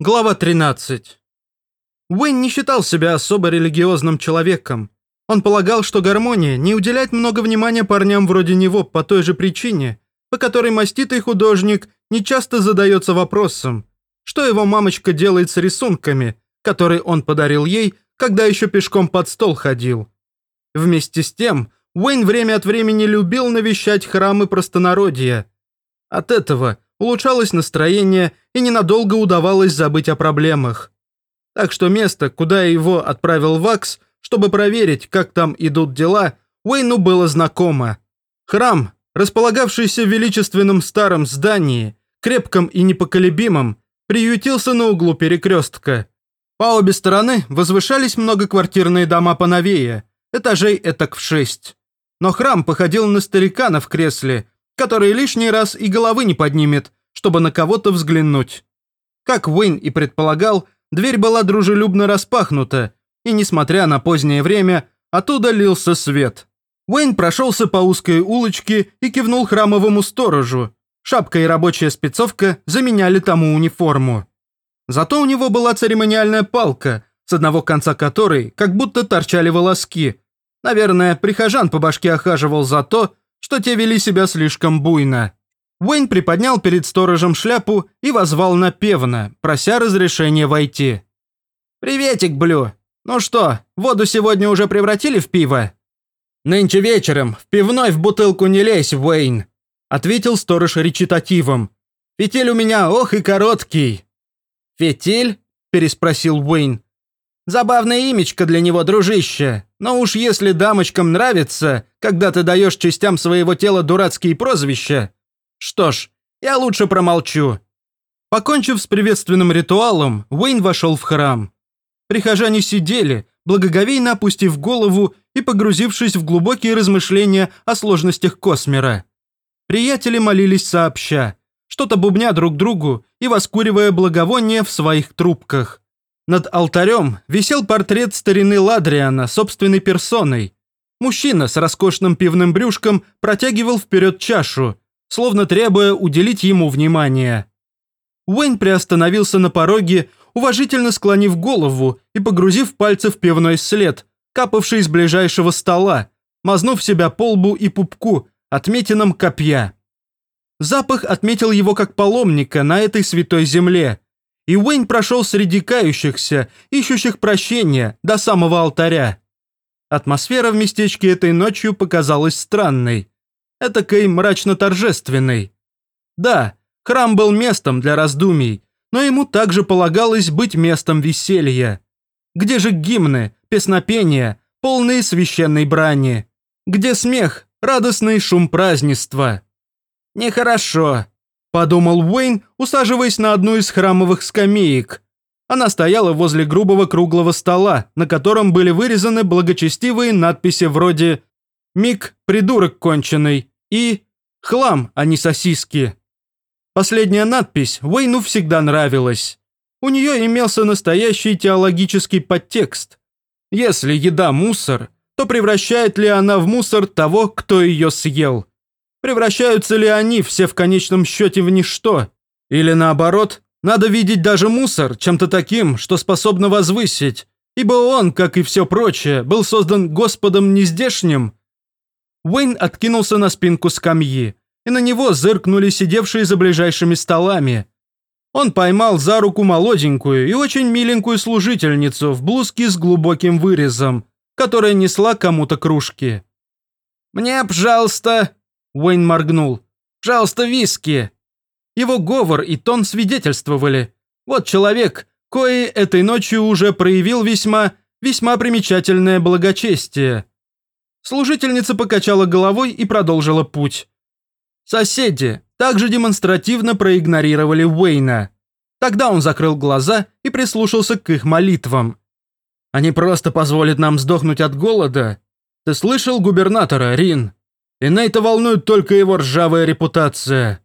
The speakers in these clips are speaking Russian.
Глава 13. Уэйн не считал себя особо религиозным человеком. Он полагал, что гармония не уделяет много внимания парням вроде него по той же причине, по которой маститый художник не часто задается вопросом, что его мамочка делает с рисунками, которые он подарил ей, когда еще пешком под стол ходил. Вместе с тем, Уэйн время от времени любил навещать храмы простонародья. От этого – улучшалось настроение и ненадолго удавалось забыть о проблемах. Так что место, куда его отправил Вакс, чтобы проверить, как там идут дела, Уэйну было знакомо. Храм, располагавшийся в величественном старом здании, крепком и непоколебимом, приютился на углу перекрестка. По обе стороны возвышались многоквартирные дома поновее, этажей этак в шесть. Но храм походил на старикана в кресле, который лишний раз и головы не поднимет, чтобы на кого-то взглянуть. Как Уэйн и предполагал, дверь была дружелюбно распахнута, и, несмотря на позднее время, оттуда лился свет. Уэйн прошелся по узкой улочке и кивнул храмовому сторожу. Шапка и рабочая спецовка заменяли тому униформу. Зато у него была церемониальная палка, с одного конца которой как будто торчали волоски. Наверное, прихожан по башке охаживал за то, что те вели себя слишком буйно. Уэйн приподнял перед сторожем шляпу и возвал напевно, прося разрешения войти. «Приветик, Блю. Ну что, воду сегодня уже превратили в пиво?» «Нынче вечером в пивной в бутылку не лезь, Уэйн», ответил сторож речитативом. «Фитиль у меня ох и короткий». «Фитиль?» – переспросил Уэйн. «Забавное имечко для него, дружище. Но уж если дамочкам нравится, когда ты даешь частям своего тела дурацкие прозвища, что ж, я лучше промолчу. Покончив с приветственным ритуалом, Уэйн вошел в храм. Прихожане сидели, благоговейно опустив голову и погрузившись в глубокие размышления о сложностях Космера. Приятели молились сообща, что-то бубня друг другу и воскуривая благовоние в своих трубках. Над алтарем висел портрет старины Ладриана собственной персоной. Мужчина с роскошным пивным брюшком протягивал вперед чашу, словно требуя уделить ему внимание. Уэйн приостановился на пороге, уважительно склонив голову и погрузив пальцы в пивной след, капавший из ближайшего стола, мазнув себя по лбу и пупку, отметином копья. Запах отметил его как паломника на этой святой земле, и Уэйн прошел среди кающихся, ищущих прощения, до самого алтаря. Атмосфера в местечке этой ночью показалась странной этакой мрачно-торжественной. Да, храм был местом для раздумий, но ему также полагалось быть местом веселья. Где же гимны, песнопения, полные священной брани? Где смех, радостный шум празднества? Нехорошо, подумал Уэйн, усаживаясь на одну из храмовых скамеек. Она стояла возле грубого круглого стола, на котором были вырезаны благочестивые надписи вроде Мик – придурок конченый. И хлам, а не сосиски. Последняя надпись Уэйну всегда нравилась. У нее имелся настоящий теологический подтекст. Если еда – мусор, то превращает ли она в мусор того, кто ее съел? Превращаются ли они все в конечном счете в ничто? Или наоборот, надо видеть даже мусор чем-то таким, что способно возвысить, ибо он, как и все прочее, был создан Господом нездешним, Уэйн откинулся на спинку скамьи, и на него зыркнули сидевшие за ближайшими столами. Он поймал за руку молоденькую и очень миленькую служительницу в блузке с глубоким вырезом, которая несла кому-то кружки. «Мне, пожалуйста...» – Уэйн моргнул. «Пожалуйста, виски!» Его говор и тон свидетельствовали. Вот человек, кое этой ночью уже проявил весьма, весьма примечательное благочестие. Служительница покачала головой и продолжила путь. Соседи также демонстративно проигнорировали Уэйна. Тогда он закрыл глаза и прислушался к их молитвам. «Они просто позволят нам сдохнуть от голода? Ты слышал губернатора, Рин? И Нейта волнует только его ржавая репутация.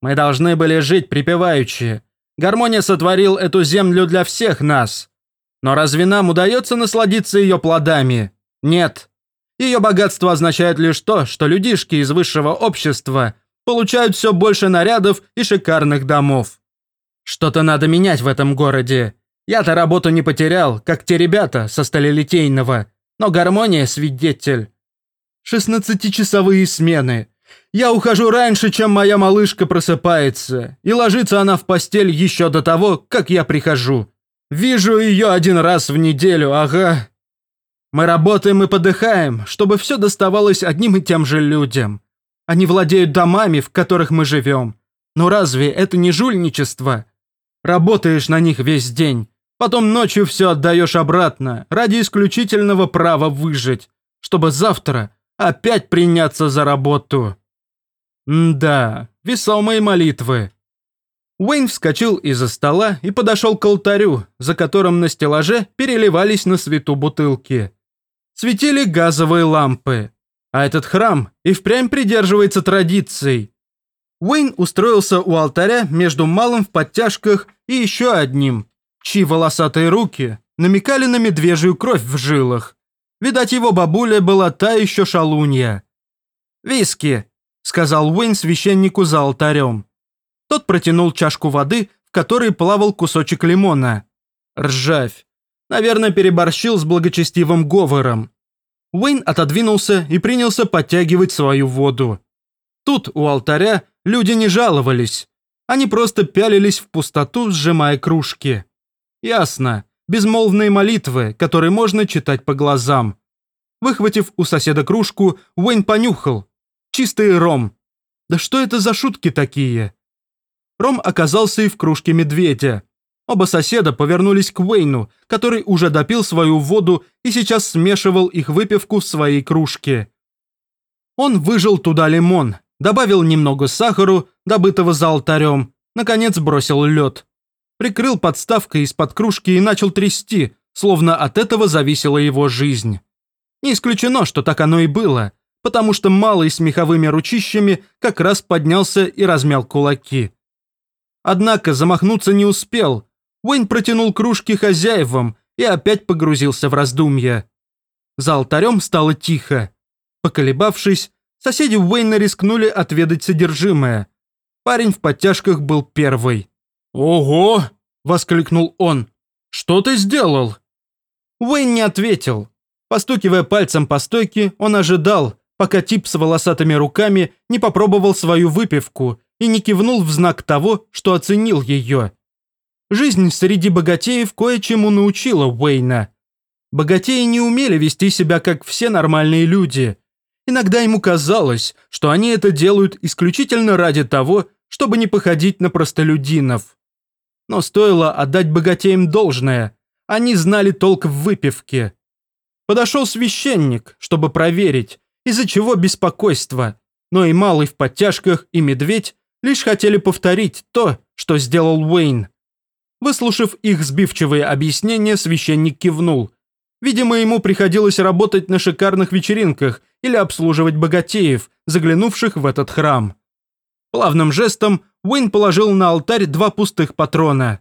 Мы должны были жить припеваючи. Гармония сотворил эту землю для всех нас. Но разве нам удается насладиться ее плодами? Нет. Ее богатство означает лишь то, что людишки из высшего общества получают все больше нарядов и шикарных домов. Что-то надо менять в этом городе. Я-то работу не потерял, как те ребята со сталелитейного, но гармония свидетель. Шестнадцатичасовые смены. Я ухожу раньше, чем моя малышка просыпается, и ложится она в постель еще до того, как я прихожу. Вижу ее один раз в неделю, ага. Мы работаем и подыхаем, чтобы все доставалось одним и тем же людям. Они владеют домами, в которых мы живем. Но разве это не жульничество? Работаешь на них весь день, потом ночью все отдаешь обратно ради исключительного права выжить, чтобы завтра опять приняться за работу. М да, весомые молитвы. Уэйн вскочил из-за стола и подошел к алтарю, за которым на стеллаже переливались на свету бутылки. Светили газовые лампы. А этот храм и впрямь придерживается традиций. Уэйн устроился у алтаря между малым в подтяжках и еще одним, чьи волосатые руки намекали на медвежью кровь в жилах. Видать, его бабуля была та еще шалунья. «Виски», — сказал Уэйн священнику за алтарем. Тот протянул чашку воды, в которой плавал кусочек лимона. Ржавь. Наверное, переборщил с благочестивым говором. Уэйн отодвинулся и принялся подтягивать свою воду. Тут, у алтаря, люди не жаловались. Они просто пялились в пустоту, сжимая кружки. Ясно. Безмолвные молитвы, которые можно читать по глазам. Выхватив у соседа кружку, Уэйн понюхал. Чистый ром. Да что это за шутки такие? Ром оказался и в кружке медведя. Оба соседа повернулись к Уэйну, который уже допил свою воду и сейчас смешивал их выпивку в своей кружке. Он выжил туда лимон, добавил немного сахару, добытого за алтарем, наконец бросил лед. Прикрыл подставкой из-под кружки и начал трясти, словно от этого зависела его жизнь. Не исключено, что так оно и было, потому что малый с меховыми ручищами как раз поднялся и размял кулаки. Однако замахнуться не успел, Уэйн протянул кружки хозяевам и опять погрузился в раздумья. За алтарем стало тихо. Поколебавшись, соседи Уэйна рискнули отведать содержимое. Парень в подтяжках был первый. «Ого!» – воскликнул он. «Что ты сделал?» Уэйн не ответил. Постукивая пальцем по стойке, он ожидал, пока тип с волосатыми руками не попробовал свою выпивку и не кивнул в знак того, что оценил ее. Жизнь среди богатеев кое-чему научила Уэйна. Богатеи не умели вести себя, как все нормальные люди. Иногда ему казалось, что они это делают исключительно ради того, чтобы не походить на простолюдинов. Но стоило отдать богатеям должное, они знали толк в выпивке. Подошел священник, чтобы проверить, из-за чего беспокойство, но и малый в подтяжках, и медведь лишь хотели повторить то, что сделал Уэйн. Выслушав их сбивчивые объяснения, священник кивнул. Видимо, ему приходилось работать на шикарных вечеринках или обслуживать богатеев, заглянувших в этот храм. Плавным жестом Уэйн положил на алтарь два пустых патрона.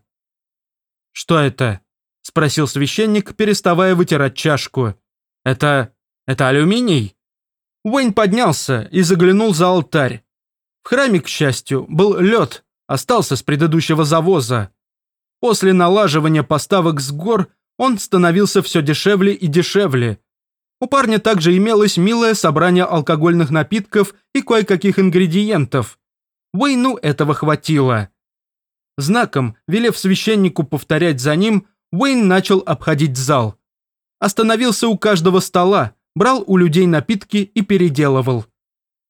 «Что это?» – спросил священник, переставая вытирать чашку. «Это... это алюминий?» Уэйн поднялся и заглянул за алтарь. В храме, к счастью, был лед, остался с предыдущего завоза. После налаживания поставок с гор он становился все дешевле и дешевле. У парня также имелось милое собрание алкогольных напитков и кое-каких ингредиентов. Уэйну этого хватило. Знаком, велев священнику повторять за ним, Уэйн начал обходить зал. Остановился у каждого стола, брал у людей напитки и переделывал.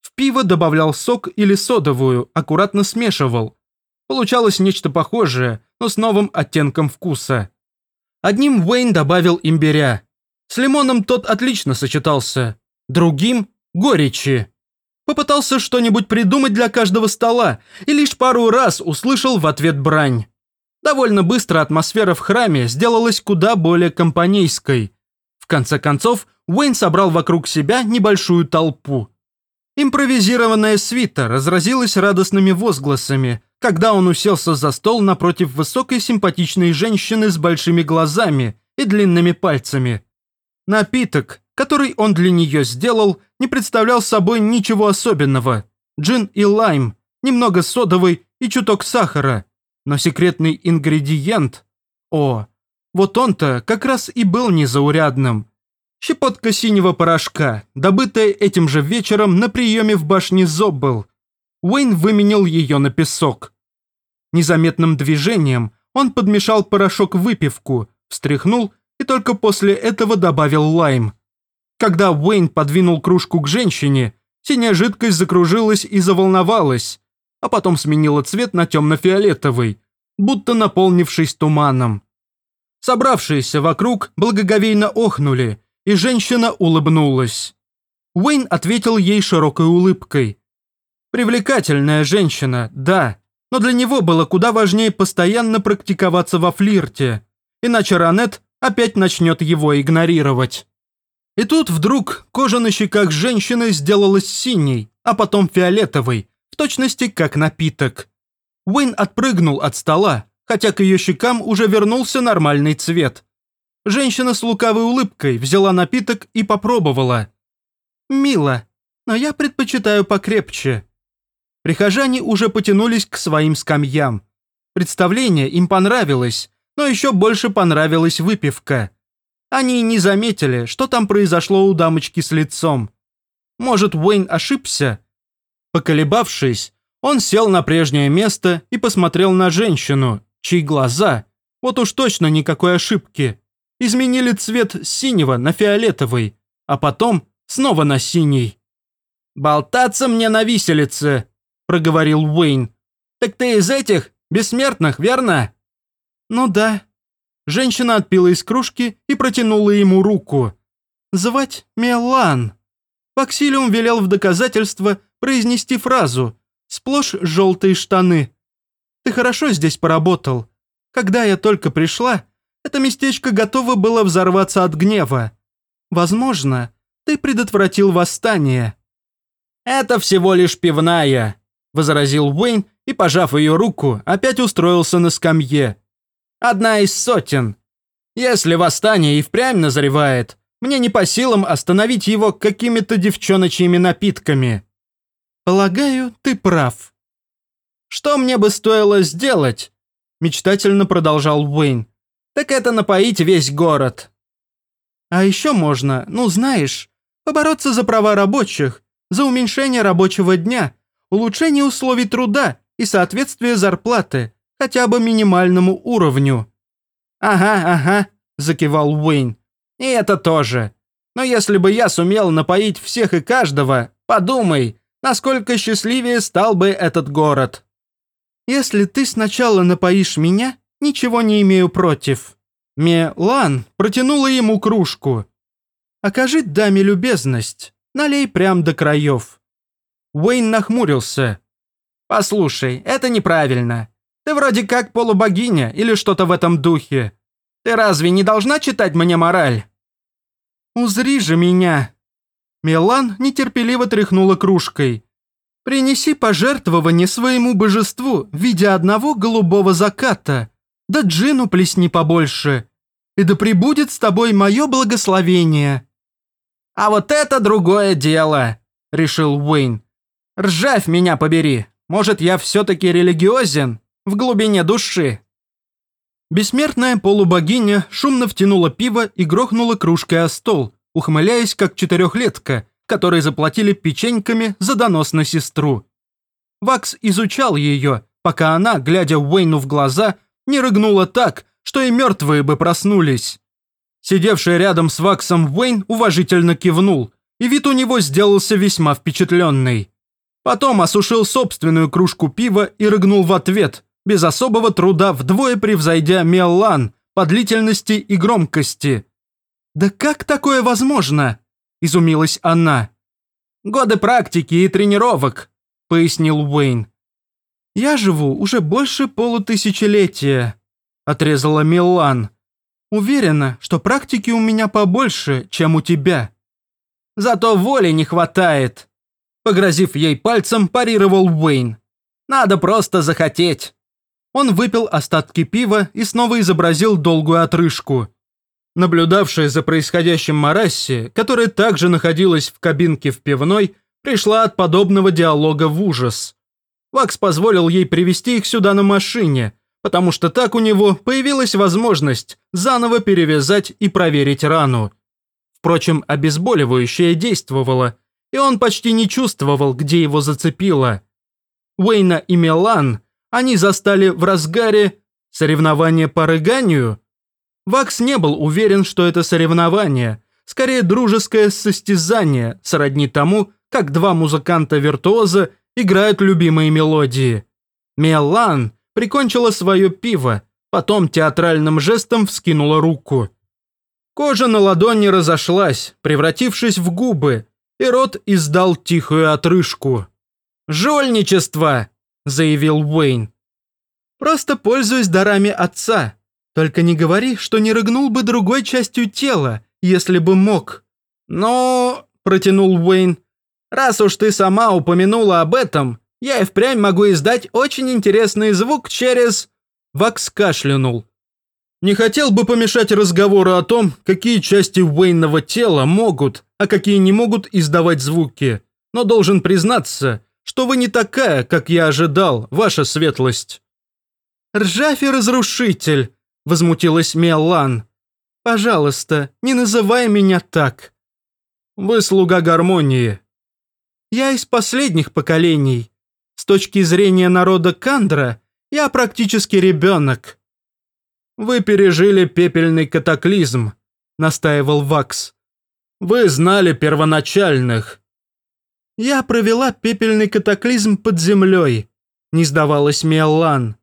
В пиво добавлял сок или содовую, аккуратно смешивал. Получалось нечто похожее, но с новым оттенком вкуса. Одним Уэйн добавил имбиря. С лимоном тот отлично сочетался. Другим – горечи. Попытался что-нибудь придумать для каждого стола и лишь пару раз услышал в ответ брань. Довольно быстро атмосфера в храме сделалась куда более компанейской. В конце концов, Уэйн собрал вокруг себя небольшую толпу. Импровизированная свита разразилась радостными возгласами, когда он уселся за стол напротив высокой симпатичной женщины с большими глазами и длинными пальцами. Напиток, который он для нее сделал, не представлял собой ничего особенного. Джин и лайм, немного содовый и чуток сахара. Но секретный ингредиент... О, вот он-то как раз и был незаурядным. Щепотка синего порошка, добытая этим же вечером на приеме в башне Зоббл. Уэйн выменил ее на песок. Незаметным движением он подмешал порошок в выпивку, встряхнул и только после этого добавил лайм. Когда Уэйн подвинул кружку к женщине, синяя жидкость закружилась и заволновалась, а потом сменила цвет на темно-фиолетовый, будто наполнившись туманом. Собравшиеся вокруг благоговейно охнули, и женщина улыбнулась. Уэйн ответил ей широкой улыбкой. Привлекательная женщина, да, но для него было куда важнее постоянно практиковаться во флирте, иначе Ранет опять начнет его игнорировать. И тут вдруг кожа на щеках женщины сделалась синей, а потом фиолетовой, в точности как напиток. Уэйн отпрыгнул от стола, хотя к ее щекам уже вернулся нормальный цвет. Женщина с лукавой улыбкой взяла напиток и попробовала. «Мило, но я предпочитаю покрепче». Прихожане уже потянулись к своим скамьям. Представление им понравилось, но еще больше понравилась выпивка. Они не заметили, что там произошло у дамочки с лицом. Может, Уэйн ошибся? Поколебавшись, он сел на прежнее место и посмотрел на женщину, чьи глаза, вот уж точно никакой ошибки, изменили цвет синего на фиолетовый, а потом снова на синий. «Болтаться мне на виселице», – проговорил Уэйн. «Так ты из этих, бессмертных, верно?» «Ну да». Женщина отпила из кружки и протянула ему руку. «Звать Мелан». Факсилиум велел в доказательство произнести фразу «Сплошь желтые штаны». Ты хорошо здесь поработал. Когда я только пришла, это местечко готово было взорваться от гнева. Возможно, ты предотвратил восстание». «Это всего лишь пивная», – возразил Уэйн и, пожав ее руку, опять устроился на скамье. «Одна из сотен. Если восстание и впрямь назревает, мне не по силам остановить его какими-то девчоночьими напитками». «Полагаю, ты прав», что мне бы стоило сделать?» Мечтательно продолжал Уэйн. «Так это напоить весь город». «А еще можно, ну знаешь, побороться за права рабочих, за уменьшение рабочего дня, улучшение условий труда и соответствие зарплаты, хотя бы минимальному уровню». «Ага, ага», – закивал Уэйн. «И это тоже. Но если бы я сумел напоить всех и каждого, подумай, насколько счастливее стал бы этот город». Если ты сначала напоишь меня, ничего не имею против». Мелан протянула ему кружку. «Окажи даме любезность, налей прям до краев». Уэйн нахмурился. «Послушай, это неправильно. Ты вроде как полубогиня или что-то в этом духе. Ты разве не должна читать мне мораль?» «Узри же меня!» Мелан нетерпеливо тряхнула кружкой. Принеси пожертвование своему божеству в виде одного голубого заката, да джину плесни побольше, и да пребудет с тобой мое благословение». «А вот это другое дело», — решил Уэйн. «Ржавь меня побери, может, я все-таки религиозен в глубине души». Бессмертная полубогиня шумно втянула пиво и грохнула кружкой о стол, ухмыляясь, как четырехлетка, которые заплатили печеньками за донос на сестру. Вакс изучал ее, пока она, глядя Уэйну в глаза, не рыгнула так, что и мертвые бы проснулись. Сидевший рядом с Ваксом Уэйн уважительно кивнул, и вид у него сделался весьма впечатленный. Потом осушил собственную кружку пива и рыгнул в ответ, без особого труда вдвое превзойдя Меллан по длительности и громкости. «Да как такое возможно?» – изумилась она. «Годы практики и тренировок», – пояснил Уэйн. «Я живу уже больше полутысячелетия», – отрезала Милан. «Уверена, что практики у меня побольше, чем у тебя». «Зато воли не хватает», – погрозив ей пальцем, парировал Уэйн. «Надо просто захотеть». Он выпил остатки пива и снова изобразил долгую отрыжку – Наблюдавшая за происходящим Марасси, которая также находилась в кабинке в пивной, пришла от подобного диалога в ужас. Вакс позволил ей привести их сюда на машине, потому что так у него появилась возможность заново перевязать и проверить рану. Впрочем, обезболивающее действовало, и он почти не чувствовал, где его зацепило. Уэйна и Мелан они застали в разгаре соревнования по рыганию. Вакс не был уверен, что это соревнование, скорее дружеское состязание, сродни тому, как два музыканта-виртуоза играют любимые мелодии. Мелан прикончила свое пиво, потом театральным жестом вскинула руку. Кожа на ладони разошлась, превратившись в губы, и рот издал тихую отрыжку. «Жульничество!» – заявил Уэйн. «Просто пользуюсь дарами отца. Только не говори, что не рыгнул бы другой частью тела, если бы мог». «Ну...» – протянул Уэйн. «Раз уж ты сама упомянула об этом, я и впрямь могу издать очень интересный звук через...» Вакс кашлянул. «Не хотел бы помешать разговору о том, какие части Уэйнного тела могут, а какие не могут издавать звуки, но должен признаться, что вы не такая, как я ожидал, ваша светлость». «Ржафи-разрушитель», — возмутилась Меллан. «Пожалуйста, не называй меня так». «Вы слуга гармонии». «Я из последних поколений. С точки зрения народа Кандра, я практически ребенок». «Вы пережили пепельный катаклизм», — настаивал Вакс. «Вы знали первоначальных». «Я провела пепельный катаклизм под землей», — не сдавалась Миаллан.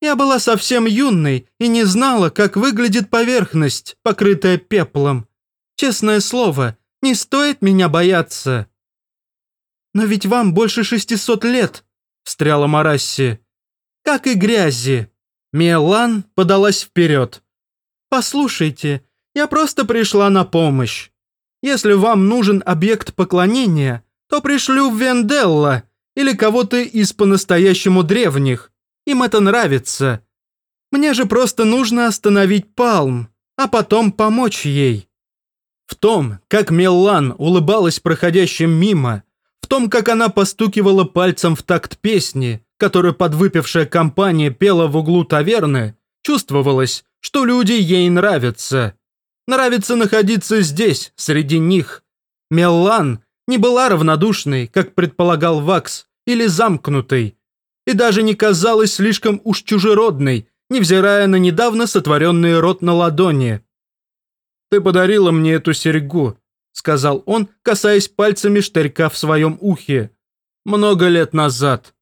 «Я была совсем юной и не знала, как выглядит поверхность, покрытая пеплом. Честное слово, не стоит меня бояться». «Но ведь вам больше шестисот лет», встряла Марасси. «Как и грязи!» Миелан подалась вперед. «Послушайте, я просто пришла на помощь. Если вам нужен объект поклонения, то пришлю Венделла или кого-то из по-настоящему древних. Им это нравится. Мне же просто нужно остановить Палм, а потом помочь ей». В том, как Меллан улыбалась проходящим мимо, в том, как она постукивала пальцем в такт песни, которую подвыпившая компания пела в углу таверны, чувствовалось, что люди ей нравятся. Нравится находиться здесь, среди них. Меллан не была равнодушной, как предполагал Вакс, или замкнутой, и даже не казалась слишком уж чужеродной, невзирая на недавно сотворенный рот на ладони. «Ты подарила мне эту серьгу», сказал он, касаясь пальцами штырька в своем ухе. «Много лет назад».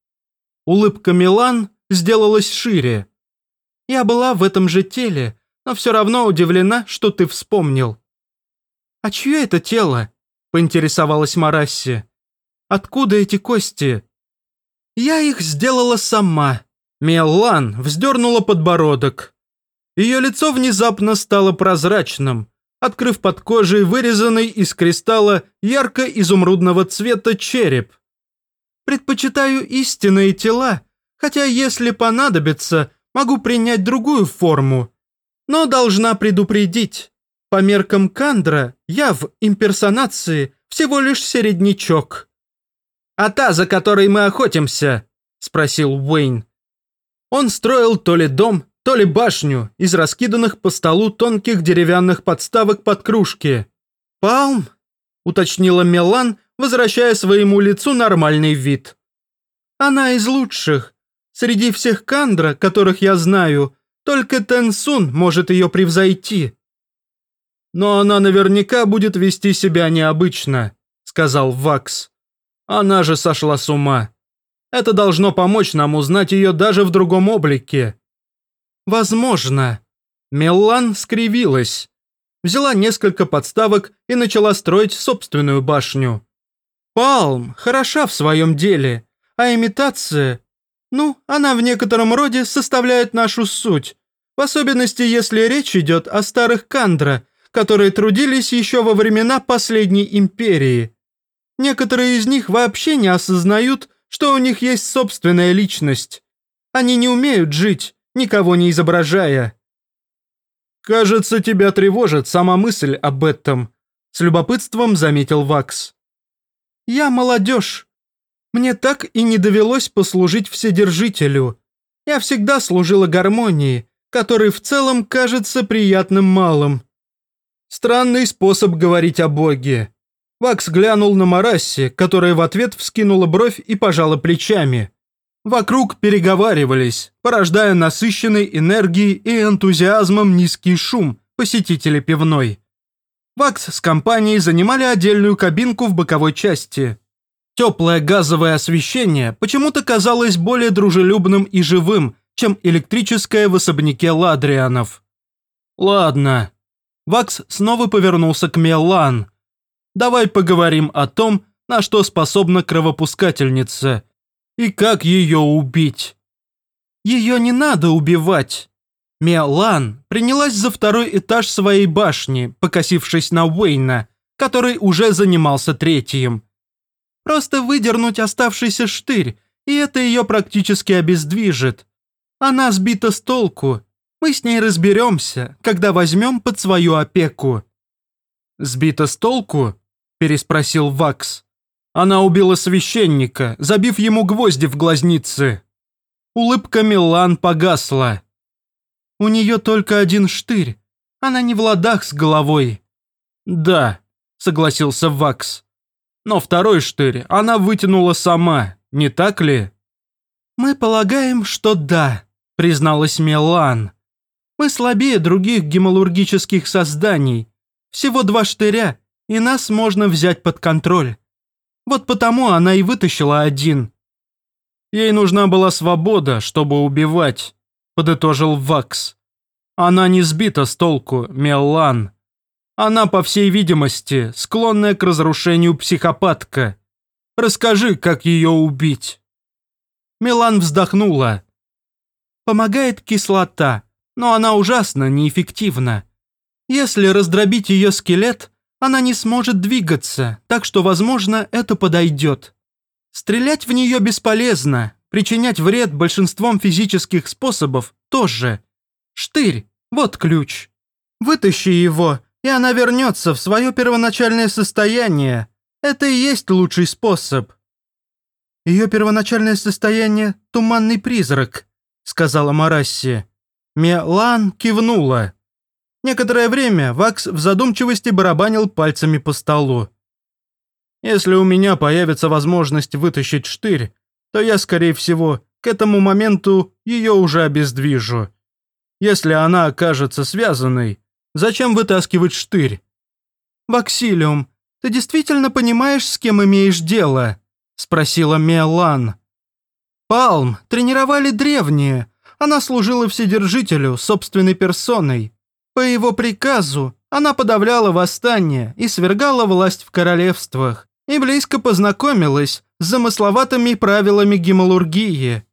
Улыбка Милан сделалась шире. «Я была в этом же теле, но все равно удивлена, что ты вспомнил». «А чье это тело?» – поинтересовалась Марасси. «Откуда эти кости?» «Я их сделала сама». Меллан вздернула подбородок. Ее лицо внезапно стало прозрачным, открыв под кожей вырезанный из кристалла ярко-изумрудного цвета череп. «Предпочитаю истинные тела, хотя если понадобится, могу принять другую форму. Но должна предупредить, по меркам Кандра я в имперсонации всего лишь середнячок». «А та, за которой мы охотимся?» – спросил Уэйн. Он строил то ли дом, то ли башню из раскиданных по столу тонких деревянных подставок под кружки. «Палм?» – уточнила Мелан, возвращая своему лицу нормальный вид. «Она из лучших. Среди всех кандра, которых я знаю, только Тенсун может ее превзойти». «Но она наверняка будет вести себя необычно», – сказал Вакс. «Она же сошла с ума. Это должно помочь нам узнать ее даже в другом облике». «Возможно». Меллан скривилась. Взяла несколько подставок и начала строить собственную башню. «Палм хороша в своем деле, а имитация... Ну, она в некотором роде составляет нашу суть, в особенности, если речь идет о старых Кандра, которые трудились еще во времена последней империи. Некоторые из них вообще не осознают, что у них есть собственная личность. Они не умеют жить, никого не изображая. «Кажется, тебя тревожит сама мысль об этом», — с любопытством заметил Вакс. «Я молодежь. Мне так и не довелось послужить Вседержителю. Я всегда служила гармонии, который в целом кажется приятным малым. Странный способ говорить о Боге. Вакс глянул на Марасси, которая в ответ вскинула бровь и пожала плечами. Вокруг переговаривались, порождая насыщенной энергией и энтузиазмом низкий шум посетителей пивной. Вакс с компанией занимали отдельную кабинку в боковой части. Теплое газовое освещение почему-то казалось более дружелюбным и живым, чем электрическое в особняке Ладрианов. «Ладно». Вакс снова повернулся к Мелан. «Давай поговорим о том, на что способна кровопускательница, и как ее убить». «Ее не надо убивать», Миолан принялась за второй этаж своей башни, покосившись на Уэйна, который уже занимался третьим. Просто выдернуть оставшийся штырь, и это ее практически обездвижит. Она сбита с толку. Мы с ней разберемся, когда возьмем под свою опеку». «Сбита с толку?» – переспросил Вакс. «Она убила священника, забив ему гвозди в глазницы». Улыбка Милан погасла. У нее только один штырь. Она не в ладах с головой». «Да», — согласился Вакс. «Но второй штырь она вытянула сама, не так ли?» «Мы полагаем, что да», — призналась Мелан. «Мы слабее других гемалургических созданий. Всего два штыря, и нас можно взять под контроль. Вот потому она и вытащила один». «Ей нужна была свобода, чтобы убивать», – подытожил Вакс. «Она не сбита с толку, Меллан. Она, по всей видимости, склонная к разрушению психопатка. Расскажи, как ее убить». Милан вздохнула. «Помогает кислота, но она ужасно неэффективна. Если раздробить ее скелет, она не сможет двигаться, так что, возможно, это подойдет. Стрелять в нее бесполезно, Причинять вред большинством физических способов тоже. Штырь, вот ключ. Вытащи его, и она вернется в свое первоначальное состояние. Это и есть лучший способ. Ее первоначальное состояние – туманный призрак, сказала Марасси. Мелан кивнула. Некоторое время Вакс в задумчивости барабанил пальцами по столу. «Если у меня появится возможность вытащить штырь, то я, скорее всего, к этому моменту ее уже обездвижу. Если она окажется связанной, зачем вытаскивать штырь? «Ваксилиум, ты действительно понимаешь, с кем имеешь дело?» – спросила Мелан. «Палм тренировали древние. Она служила Вседержителю собственной персоной. По его приказу она подавляла восстание и свергала власть в королевствах и близко познакомилась с замысловатыми правилами гемалургии.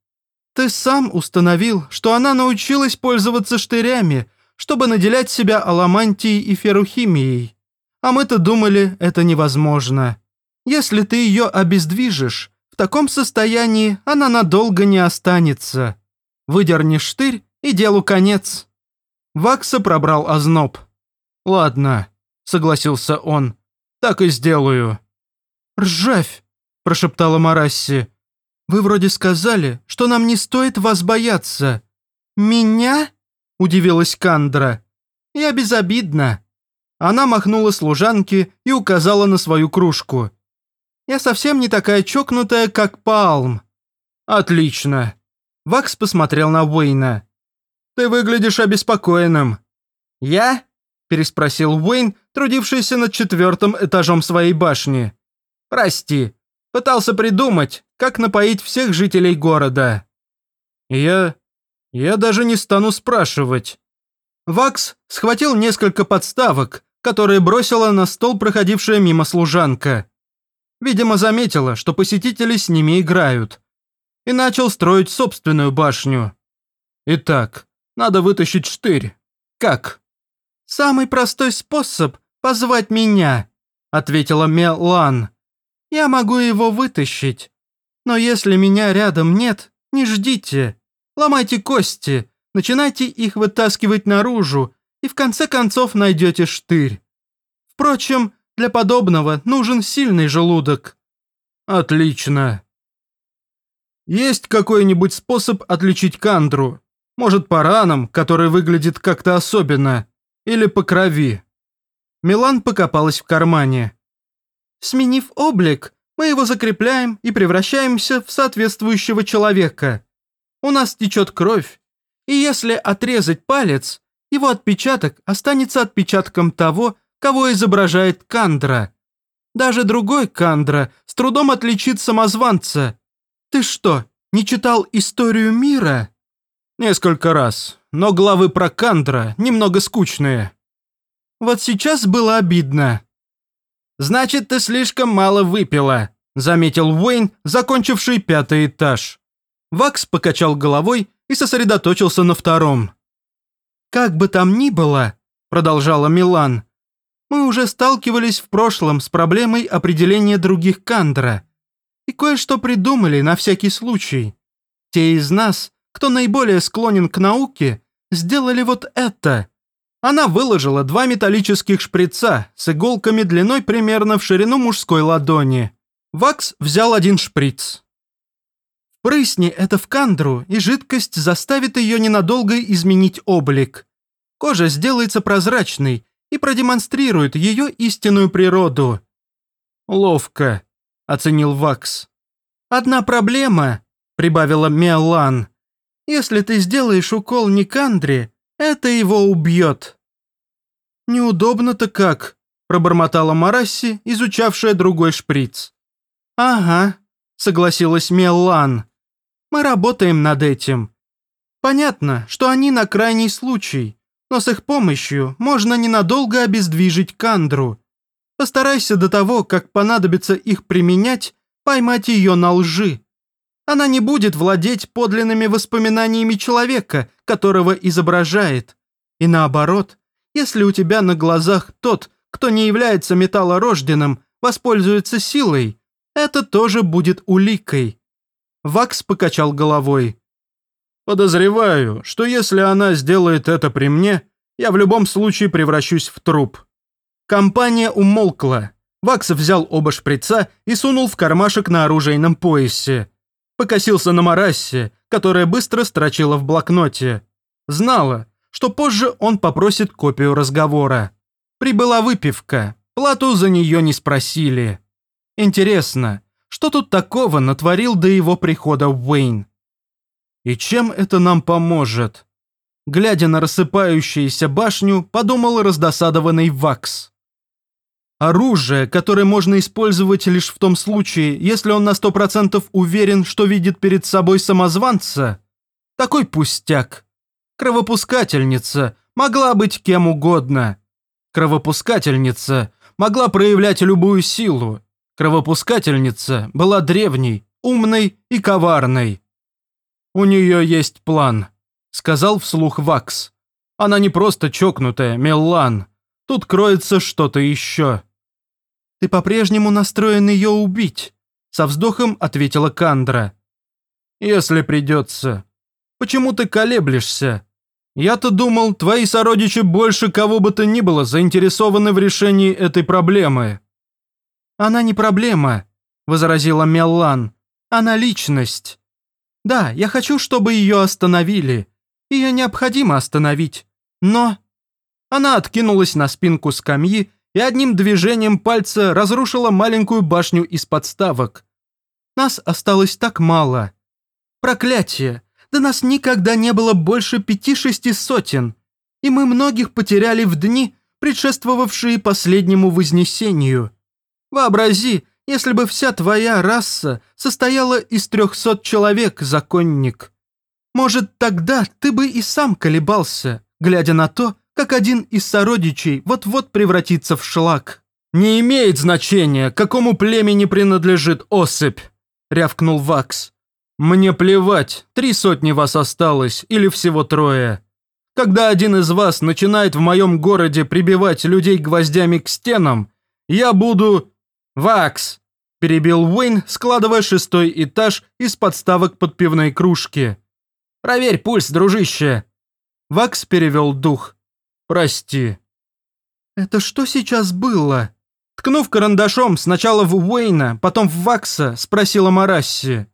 Ты сам установил, что она научилась пользоваться штырями, чтобы наделять себя аламантией и ферухимией. А мы-то думали, это невозможно. Если ты ее обездвижишь, в таком состоянии она надолго не останется. Выдерни штырь, и делу конец». Вакса пробрал озноб. «Ладно», — согласился он, — «так и сделаю». «Ржавь!» – прошептала Марасси. «Вы вроде сказали, что нам не стоит вас бояться». «Меня?» – удивилась Кандра. «Я безобидна». Она махнула служанке и указала на свою кружку. «Я совсем не такая чокнутая, как Палм». «Отлично». Вакс посмотрел на Уэйна. «Ты выглядишь обеспокоенным». «Я?» – переспросил Уэйн, трудившийся над четвертым этажом своей башни. Прости. Пытался придумать, как напоить всех жителей города. Я... я даже не стану спрашивать. Вакс схватил несколько подставок, которые бросила на стол проходившая мимо служанка. Видимо, заметила, что посетители с ними играют. И начал строить собственную башню. Итак, надо вытащить штырь. Как? «Самый простой способ – позвать меня», – ответила Мелан. Я могу его вытащить. Но если меня рядом нет, не ждите. Ломайте кости, начинайте их вытаскивать наружу, и в конце концов найдете штырь. Впрочем, для подобного нужен сильный желудок». «Отлично». Есть какой-нибудь способ отличить кандру? Может, по ранам, который выглядит как-то особенно? Или по крови?» Милан покопалась в кармане. «Сменив облик, мы его закрепляем и превращаемся в соответствующего человека. У нас течет кровь, и если отрезать палец, его отпечаток останется отпечатком того, кого изображает Кандра. Даже другой Кандра с трудом отличит самозванца. Ты что, не читал историю мира? Несколько раз, но главы про Кандра немного скучные. Вот сейчас было обидно. «Значит, ты слишком мало выпила», — заметил Уэйн, закончивший пятый этаж. Вакс покачал головой и сосредоточился на втором. «Как бы там ни было», — продолжала Милан, «мы уже сталкивались в прошлом с проблемой определения других кандра и кое-что придумали на всякий случай. Те из нас, кто наиболее склонен к науке, сделали вот это». Она выложила два металлических шприца с иголками длиной примерно в ширину мужской ладони. Вакс взял один шприц. Прысни это в кандру, и жидкость заставит ее ненадолго изменить облик. Кожа сделается прозрачной и продемонстрирует ее истинную природу. «Ловко», — оценил Вакс. «Одна проблема», — прибавила Мелан. «Если ты сделаешь укол не кандре, это его убьет». «Неудобно-то как», — пробормотала Марасси, изучавшая другой шприц. «Ага», — согласилась Меллан. Мы работаем над этим. Понятно, что они на крайний случай, но с их помощью можно ненадолго обездвижить Кандру. Постарайся до того, как понадобится их применять, поймать ее на лжи. Она не будет владеть подлинными воспоминаниями человека, которого изображает. И наоборот, если у тебя на глазах тот, кто не является металлорожденным, воспользуется силой, это тоже будет уликой. Вакс покачал головой. «Подозреваю, что если она сделает это при мне, я в любом случае превращусь в труп». Компания умолкла. Вакс взял оба шприца и сунул в кармашек на оружейном поясе. Покосился на Марассе, которая быстро строчила в блокноте. Знала, что позже он попросит копию разговора. Прибыла выпивка, плату за нее не спросили. Интересно, что тут такого натворил до его прихода Уэйн? И чем это нам поможет? Глядя на рассыпающуюся башню, подумал раздосадованный Вакс. Оружие, которое можно использовать лишь в том случае, если он на сто процентов уверен, что видит перед собой самозванца? Такой пустяк. Кровопускательница могла быть кем угодно. Кровопускательница могла проявлять любую силу, Кровопускательница была древней, умной и коварной. «У нее есть план», — сказал вслух Вакс. «Она не просто чокнутая, Меллан. Тут кроется что-то еще». «Ты по-прежнему настроен ее убить», — со вздохом ответила Кандра. «Если придется. Почему ты колеблешься? Я-то думал, твои сородичи больше кого бы то ни было заинтересованы в решении этой проблемы». «Она не проблема», – возразила Меллан. «Она личность. Да, я хочу, чтобы ее остановили. Ее необходимо остановить. Но...» Она откинулась на спинку скамьи и одним движением пальца разрушила маленькую башню из подставок. «Нас осталось так мало. Проклятие! Да нас никогда не было больше пяти-шести сотен, и мы многих потеряли в дни, предшествовавшие последнему вознесению. Вообрази, если бы вся твоя раса состояла из трехсот человек, законник. Может, тогда ты бы и сам колебался, глядя на то, как один из сородичей вот-вот превратится в шлак. «Не имеет значения, какому племени принадлежит особь», — рявкнул Вакс. «Мне плевать, три сотни вас осталось или всего трое. Когда один из вас начинает в моем городе прибивать людей гвоздями к стенам, я буду «Вакс!» – перебил Уэйн, складывая шестой этаж из подставок под пивной кружки. «Проверь пульс, дружище!» Вакс перевел дух. «Прости». «Это что сейчас было?» Ткнув карандашом сначала в Уэйна, потом в Вакса, спросила Марасси.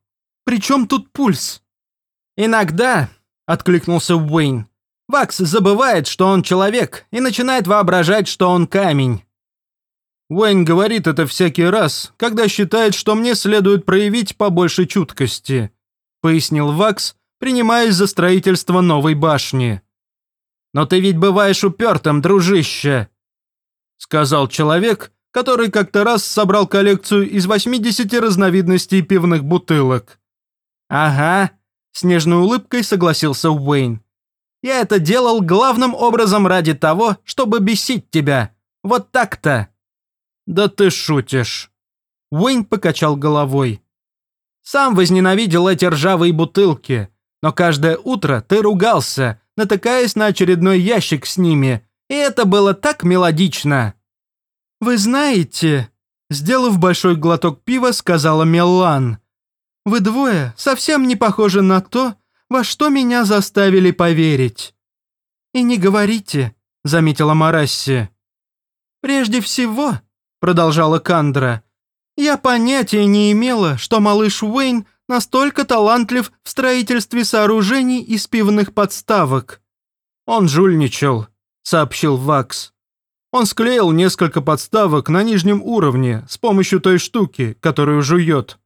При чем тут пульс?» «Иногда», — откликнулся Уэйн, — «Вакс забывает, что он человек, и начинает воображать, что он камень». Уэйн говорит это всякий раз, когда считает, что мне следует проявить побольше чуткости, пояснил Вакс, принимаясь за строительство новой башни. «Но ты ведь бываешь упертым, дружище», — сказал человек, который как-то раз собрал коллекцию из 80 разновидностей пивных бутылок. «Ага», — с нежной улыбкой согласился Уэйн. «Я это делал главным образом ради того, чтобы бесить тебя. Вот так-то». «Да ты шутишь». Уэйн покачал головой. «Сам возненавидел эти ржавые бутылки, но каждое утро ты ругался, натыкаясь на очередной ящик с ними, и это было так мелодично». «Вы знаете...» Сделав большой глоток пива, сказала Меллан. «Вы двое совсем не похожи на то, во что меня заставили поверить». «И не говорите», — заметила Марасси. «Прежде всего», — продолжала Кандра, «я понятия не имела, что малыш Уэйн настолько талантлив в строительстве сооружений из пивных подставок». «Он жульничал», — сообщил Вакс. Он склеил несколько подставок на нижнем уровне с помощью той штуки, которую жует.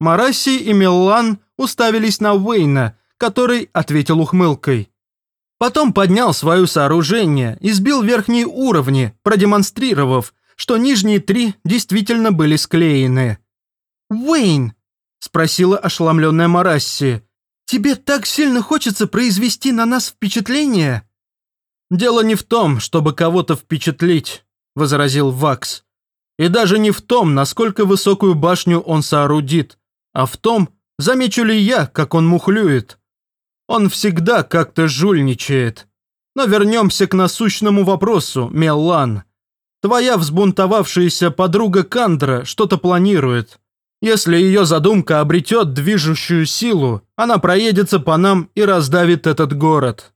Мараси и Меллан уставились на Уэйна, который ответил ухмылкой. Потом поднял свое сооружение и сбил верхние уровни, продемонстрировав, что нижние три действительно были склеены. «Уэйн!» – спросила ошеломленная Марасси. «Тебе так сильно хочется произвести на нас впечатление?» «Дело не в том, чтобы кого-то впечатлить», – возразил Вакс. «И даже не в том, насколько высокую башню он соорудит, а в том, замечу ли я, как он мухлюет. Он всегда как-то жульничает. Но вернемся к насущному вопросу, Меллан. Твоя взбунтовавшаяся подруга Кандра что-то планирует. Если ее задумка обретет движущую силу, она проедется по нам и раздавит этот город.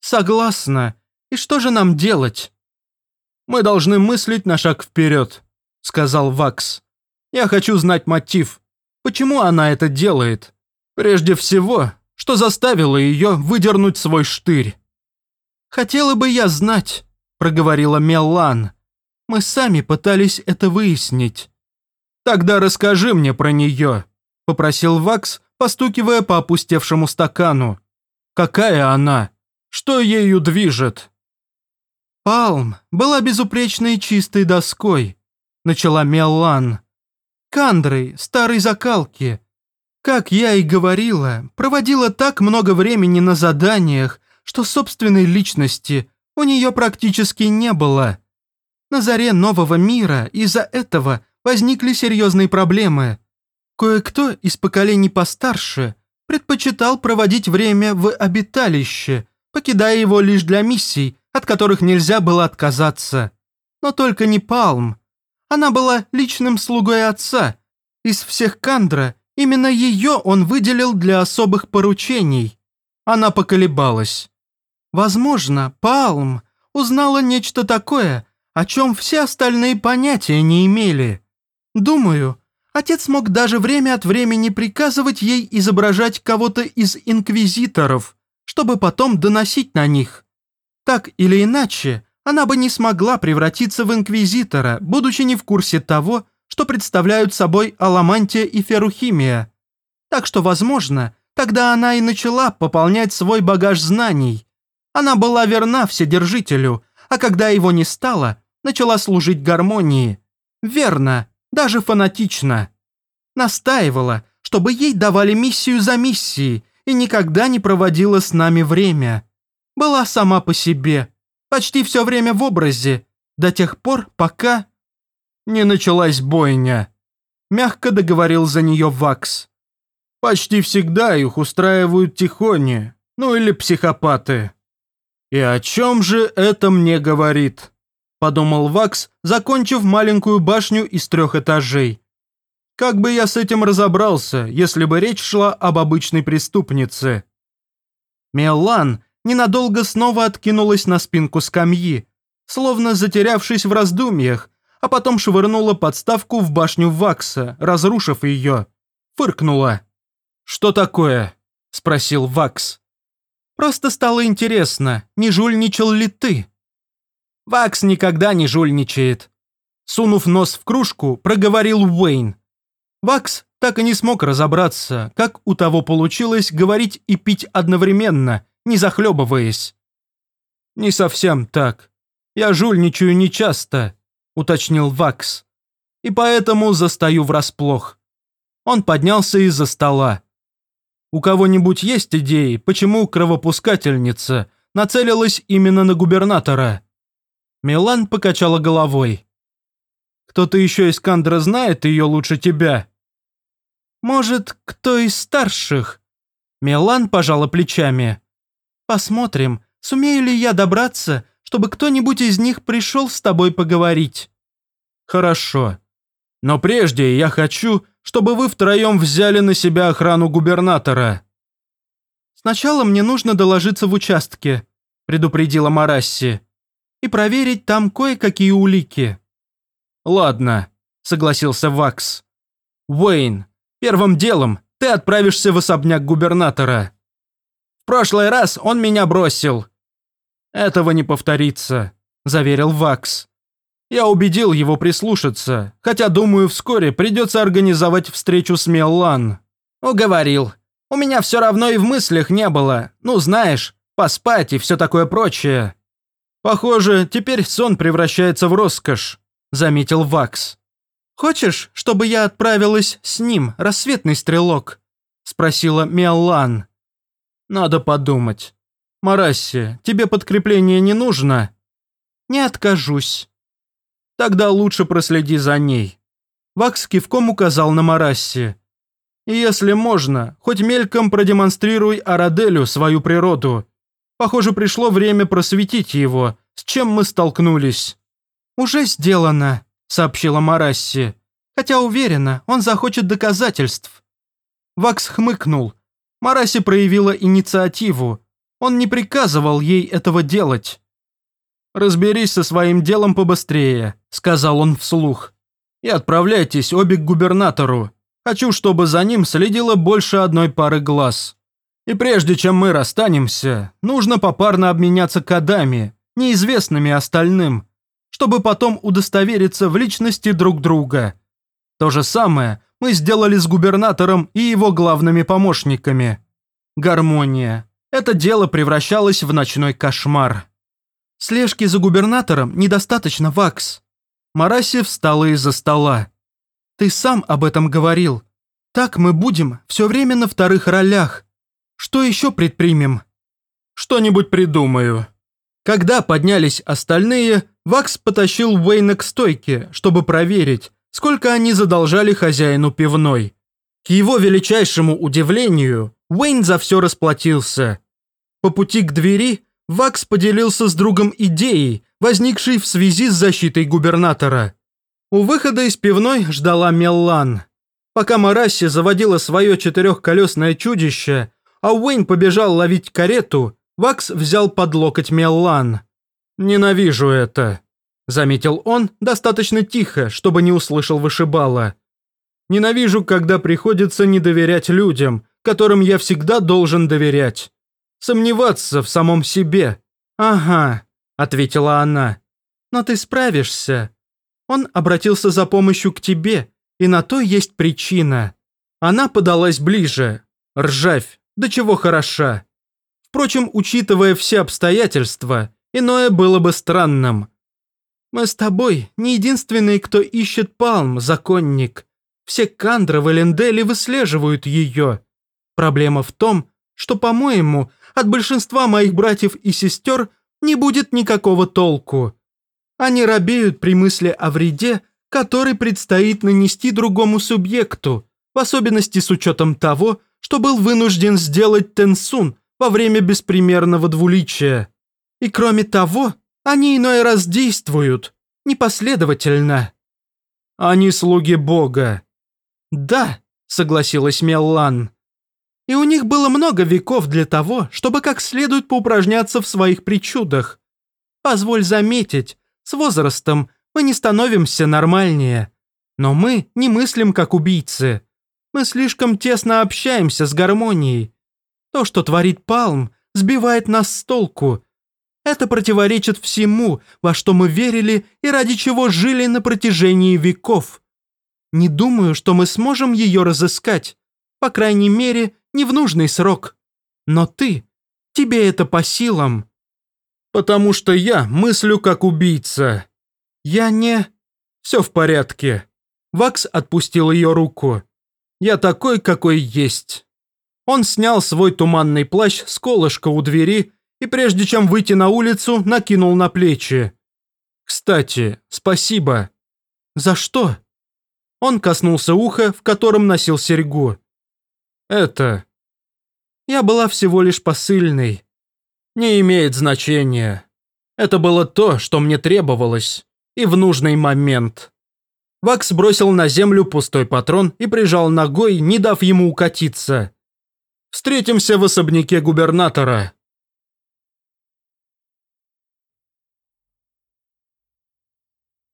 «Согласна. И что же нам делать?» «Мы должны мыслить на шаг вперед», — сказал Вакс. «Я хочу знать мотив. Почему она это делает? Прежде всего, что заставило ее выдернуть свой штырь?» «Хотела бы я знать», — проговорила Меллан. «Мы сами пытались это выяснить». «Тогда расскажи мне про нее», — попросил Вакс, постукивая по опустевшему стакану. «Какая она?» Что ею движет?» «Палм была безупречной чистой доской», — начала Меллан. «Кандрой, старой закалки. Как я и говорила, проводила так много времени на заданиях, что собственной личности у нее практически не было. На заре нового мира из-за этого возникли серьезные проблемы. Кое-кто из поколений постарше предпочитал проводить время в обиталище, покидая его лишь для миссий, от которых нельзя было отказаться. Но только не Палм. Она была личным слугой отца. Из всех Кандра именно ее он выделил для особых поручений. Она поколебалась. Возможно, Палм узнала нечто такое, о чем все остальные понятия не имели. Думаю, отец мог даже время от времени приказывать ей изображать кого-то из инквизиторов – чтобы потом доносить на них. Так или иначе, она бы не смогла превратиться в инквизитора, будучи не в курсе того, что представляют собой аламантия и ферухимия. Так что, возможно, тогда она и начала пополнять свой багаж знаний. Она была верна Вседержителю, а когда его не стало, начала служить гармонии. Верно, даже фанатично. Настаивала, чтобы ей давали миссию за миссией, и никогда не проводила с нами время. Была сама по себе, почти все время в образе, до тех пор, пока... Не началась бойня. Мягко договорил за нее Вакс. Почти всегда их устраивают тихони, ну или психопаты. И о чем же это мне говорит? Подумал Вакс, закончив маленькую башню из трех этажей. Как бы я с этим разобрался, если бы речь шла об обычной преступнице? Меллан ненадолго снова откинулась на спинку скамьи, словно затерявшись в раздумьях, а потом швырнула подставку в башню Вакса, разрушив ее. Фыркнула. «Что такое?» – спросил Вакс. «Просто стало интересно, не жульничал ли ты?» «Вакс никогда не жульничает», – сунув нос в кружку, проговорил Уэйн. Вакс так и не смог разобраться, как у того получилось говорить и пить одновременно, не захлебываясь. «Не совсем так. Я жульничаю нечасто», – уточнил Вакс. «И поэтому застаю врасплох». Он поднялся из-за стола. «У кого-нибудь есть идеи, почему кровопускательница нацелилась именно на губернатора?» Милан покачала головой. «Кто-то еще из Кандра знает ее лучше тебя?» Может, кто из старших?» Милан пожала плечами. «Посмотрим, сумею ли я добраться, чтобы кто-нибудь из них пришел с тобой поговорить». «Хорошо. Но прежде я хочу, чтобы вы втроем взяли на себя охрану губернатора». «Сначала мне нужно доложиться в участке», – предупредила Марасси, «и проверить там кое-какие улики». «Ладно», – согласился Вакс. «Уэйн, Первым делом ты отправишься в особняк губернатора. В прошлый раз он меня бросил. Этого не повторится, заверил Вакс. Я убедил его прислушаться, хотя, думаю, вскоре придется организовать встречу с Меллан. Уговорил. У меня все равно и в мыслях не было. Ну, знаешь, поспать и все такое прочее. Похоже, теперь сон превращается в роскошь, заметил Вакс. «Хочешь, чтобы я отправилась с ним, рассветный стрелок?» – спросила Миаллан. «Надо подумать. Марасси, тебе подкрепление не нужно?» «Не откажусь». «Тогда лучше проследи за ней». Вакс кивком указал на Марасси. «И если можно, хоть мельком продемонстрируй Араделю свою природу. Похоже, пришло время просветить его, с чем мы столкнулись». «Уже сделано», сообщила Марасси. «Хотя уверена, он захочет доказательств». Вакс хмыкнул. Мараси проявила инициативу. Он не приказывал ей этого делать. «Разберись со своим делом побыстрее», — сказал он вслух. «И отправляйтесь обе к губернатору. Хочу, чтобы за ним следило больше одной пары глаз. И прежде чем мы расстанемся, нужно попарно обменяться кодами, неизвестными остальным, чтобы потом удостовериться в личности друг друга. То же самое мы сделали с губернатором и его главными помощниками. Гармония. Это дело превращалось в ночной кошмар. Слежки за губернатором недостаточно, Вакс. Мараси встала из-за стола. Ты сам об этом говорил. Так мы будем все время на вторых ролях. Что еще предпримем? Что-нибудь придумаю. Когда поднялись остальные, Вакс потащил Уэйна к стойке, чтобы проверить, сколько они задолжали хозяину пивной. К его величайшему удивлению, Уэйн за все расплатился. По пути к двери Вакс поделился с другом идеей, возникшей в связи с защитой губернатора. У выхода из пивной ждала Меллан. Пока Марасси заводила свое четырехколесное чудище, а Уэйн побежал ловить карету, Вакс взял под локоть Меллан. «Ненавижу это», – заметил он достаточно тихо, чтобы не услышал вышибала. «Ненавижу, когда приходится не доверять людям, которым я всегда должен доверять. Сомневаться в самом себе». «Ага», – ответила она. «Но ты справишься. Он обратился за помощью к тебе, и на то есть причина». Она подалась ближе. Ржавь, до чего хороша. Впрочем, учитывая все обстоятельства, иное было бы странным. «Мы с тобой не единственные, кто ищет палм, законник. Все Кандра в Эленделе выслеживают ее. Проблема в том, что, по-моему, от большинства моих братьев и сестер не будет никакого толку. Они робеют при мысли о вреде, который предстоит нанести другому субъекту, в особенности с учетом того, что был вынужден сделать Тенсун во время беспримерного двуличия. И кроме того, они иной раз действуют непоследовательно. Они слуги Бога. Да, согласилась Меллан. И у них было много веков для того, чтобы как следует поупражняться в своих причудах. Позволь заметить, с возрастом мы не становимся нормальнее. Но мы не мыслим как убийцы. Мы слишком тесно общаемся с гармонией. То, что творит Палм, сбивает нас с толку. Это противоречит всему, во что мы верили и ради чего жили на протяжении веков. Не думаю, что мы сможем ее разыскать. По крайней мере, не в нужный срок. Но ты, тебе это по силам. Потому что я мыслю как убийца. Я не... Все в порядке. Вакс отпустил ее руку. Я такой, какой есть. Он снял свой туманный плащ с колышка у двери и прежде чем выйти на улицу, накинул на плечи. «Кстати, спасибо». «За что?» Он коснулся уха, в котором носил серьгу. «Это...» «Я была всего лишь посыльной». «Не имеет значения. Это было то, что мне требовалось. И в нужный момент». Вакс бросил на землю пустой патрон и прижал ногой, не дав ему укатиться. «Встретимся в особняке губернатора»,